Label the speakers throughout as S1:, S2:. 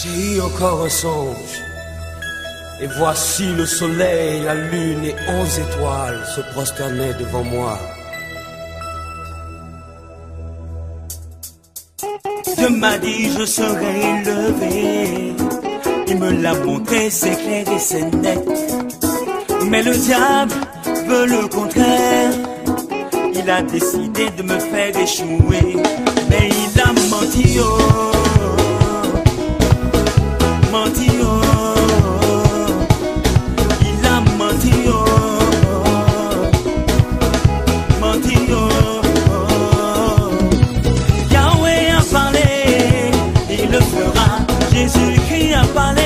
S1: J'ai eu encore un songe. Et voici le soleil, la lune et onze étoiles se prosternaient devant moi.
S2: Dieu m'a dit je serai élevé. Il me l'a montré, c'est clair et c'est net. Mais le diable veut le contraire. Il a décidé de me faire échouer. Mais il a menti, oh. Jésus-Christ a parlé.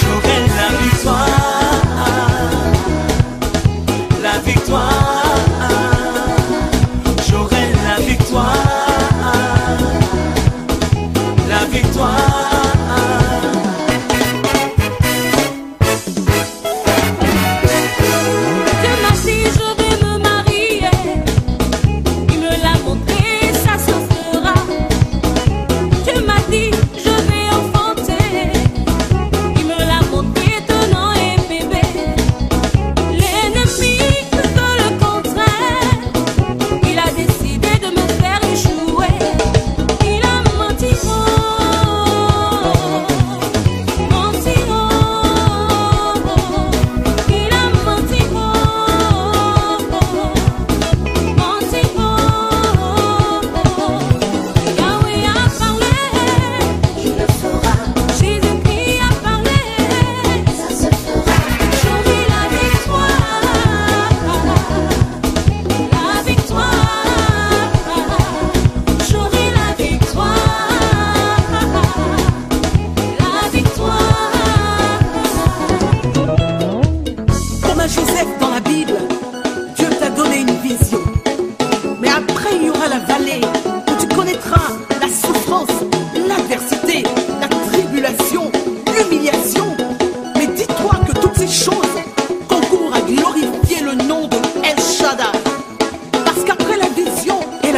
S2: J'aurai la victoire. La victoire. J'aurai la victoire. La victoire.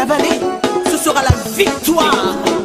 S3: Vallée, ce sera la victoire.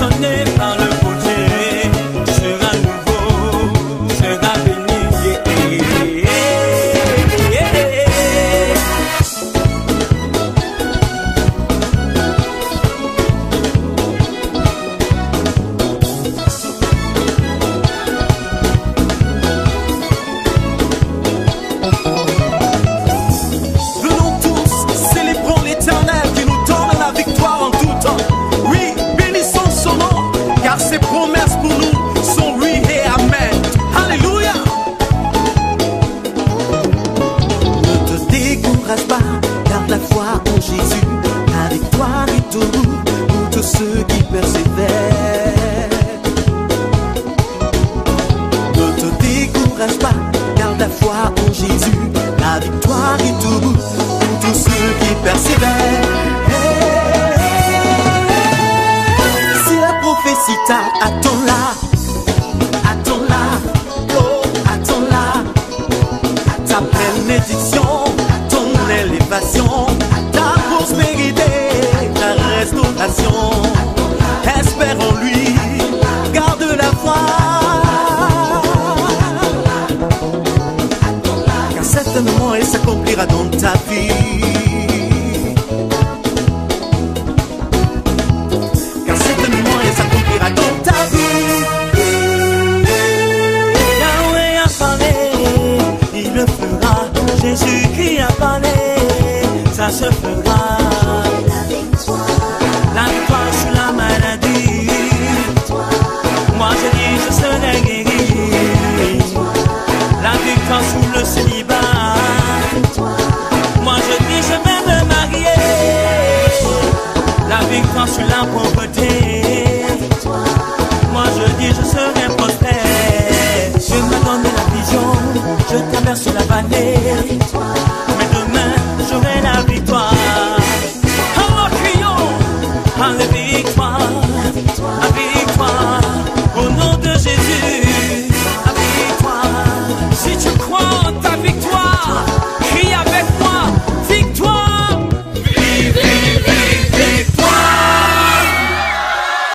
S4: Sunday. Pas, garde la foi en Jésus. La victoire est au bout pour tous ceux qui persévèrent. Si la prophétie t'a, attends-la, attends-la, oh, attends-la à ta bénédiction, à ton élévation, à ta prospérité, à ta restauration. La
S2: victoire. Sur la maladie. Moi je dis je serai guéri. La victoire sur le célibat. Moi je dis je vais me marier. La victoire sur la pauvreté. Moi je dis je serai prospère. Je me donne la vision. Je traverse la vallée.